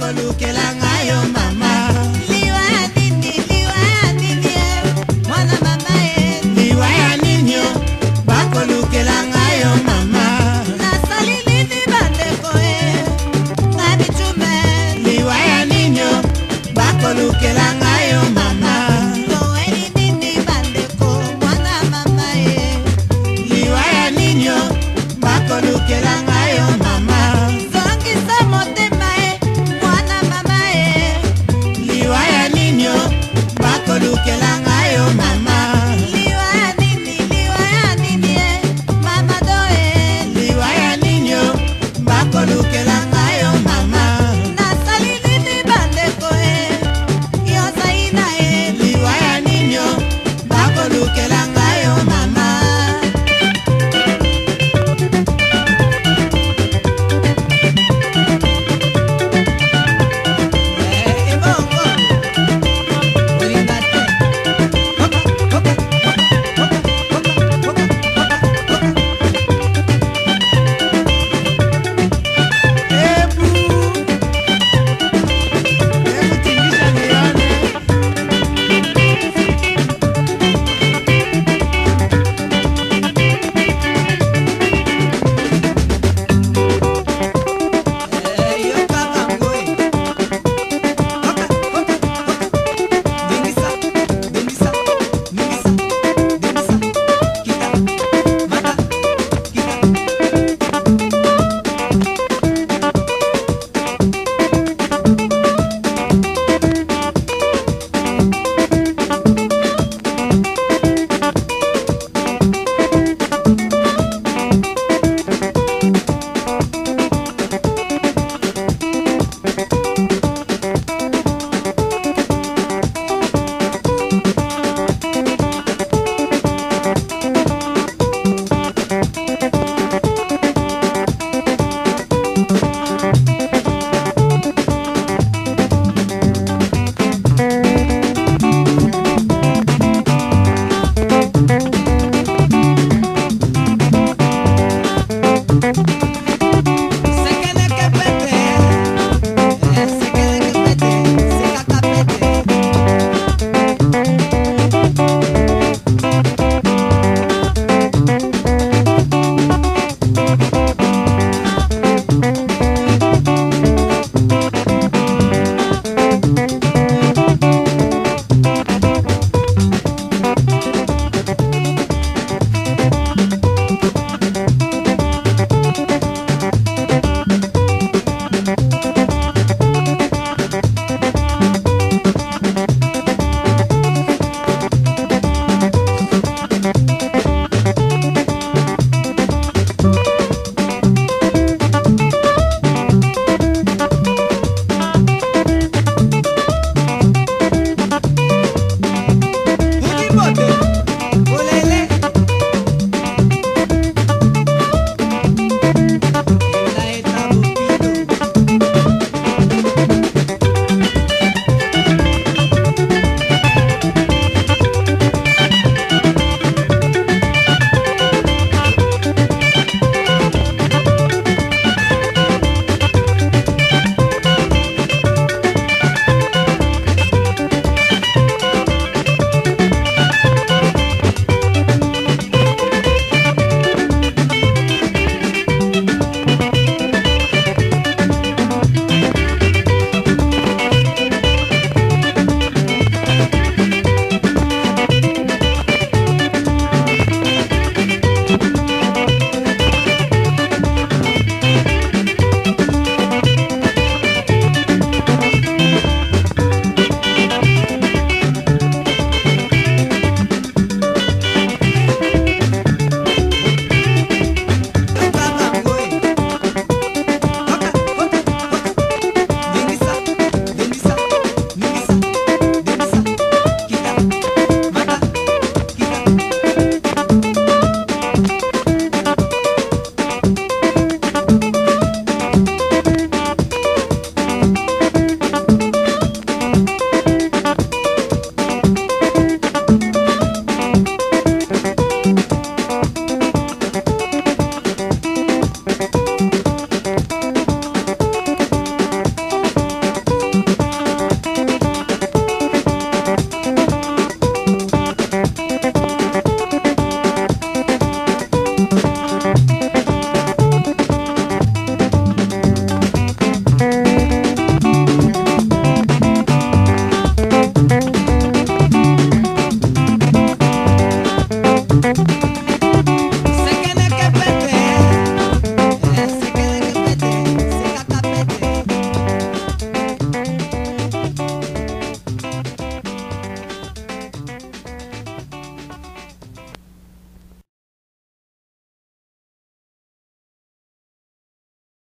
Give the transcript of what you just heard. kolukelanga yo mama looking